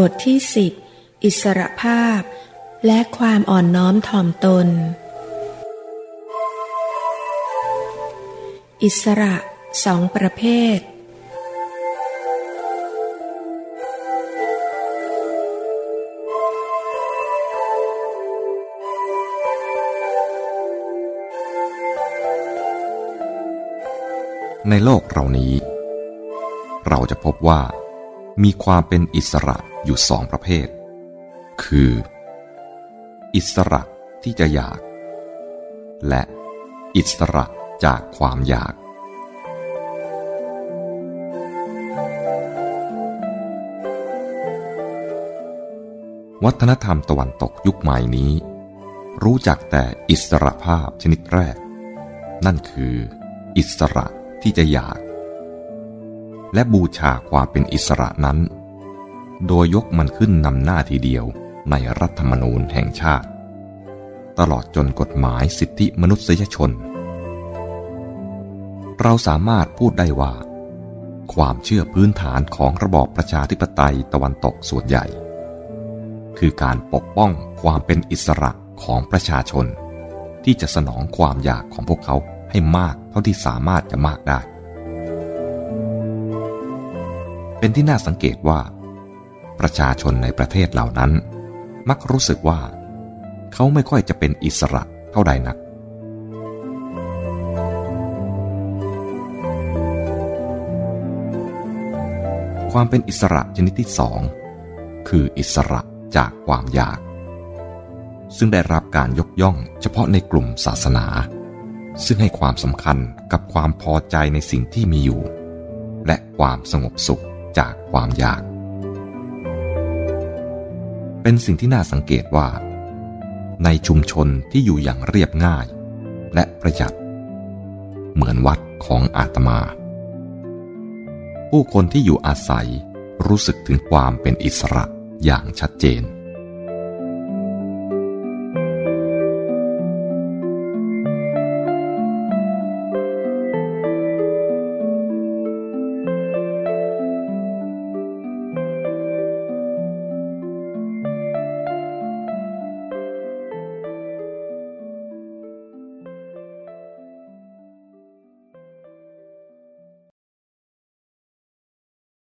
บทที่สิบอิสรภาพ และความอ่อนน้อมถ่อมตน อิสระสองประเภท ในโลกเรานี้ เราจะพบว่า มีความเป็นอิสระอยู่สองประเภท คือ อิสระที่จะอยาก และอิสระจากความอยาก วัฒนธรรมตะวันตกยุคใหม่นี้ รู้จักแต่อิสระภาพชนิดแรก นั่นคือ อิสระที่จะอยาก และบูชาความเป็นอิสระนั้น โดยยกมันขึ้นนำหน้าทีเดียวในรัฐธรรมนูญแห่งชาติ ตลอดจนกฎหมายสิทธิมนุษยชน เราสามารถพูดได้ว่า ความเชื่อพื้นฐานของระบอบประชาธิปไตยตะวันตกส่วนใหญ่ คือการปกป้องความเป็นอิสระของประชาชน ที่จะสนองความอยากของพวกเขาให้มากเท่าที่สามารถจะมากได้ เป็นที่น่าสังเกตว่า ประชาชนในประเทศเหล่านั้น มักรู้สึกว่า เขาไม่ค่อยจะเป็นอิสระเท่าใดนัก ความเป็นอิสระชนิดที่สองคืออิสระจากความอยาก ซึ่งได้รับการยกย่องเฉพาะในกลุ่มศาสนา ซึ่งให้ความสำคัญกับความพอใจในสิ่งที่มีอยู่ และความสงบสุข จากความอยาก เป็นสิ่งที่น่าสังเกตว่า ในชุมชนที่อยู่อย่างเรียบง่าย และประหยัด เหมือนวัดของอาตมา ผู้คนที่อยู่อาศัยรู้สึกถึงความเป็นอิสระอย่างชัดเจน